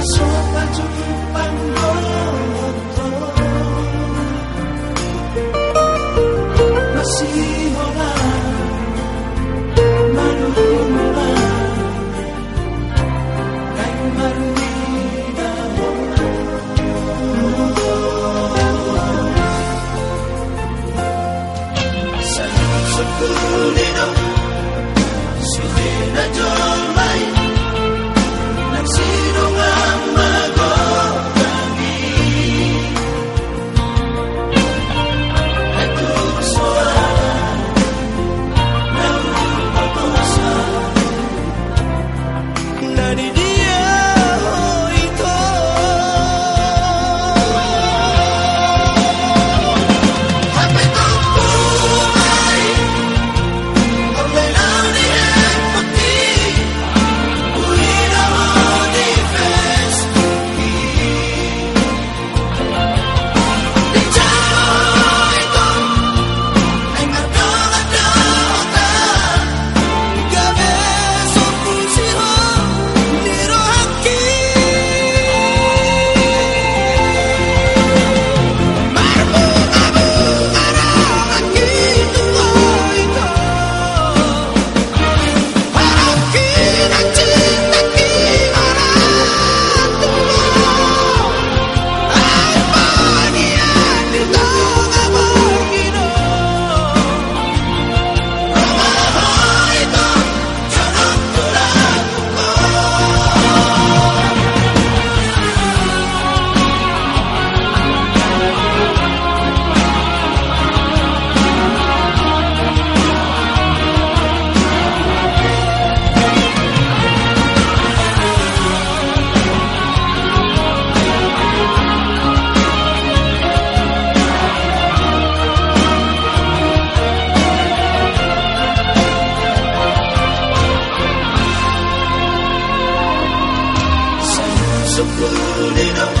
Sudah jomai so good enough.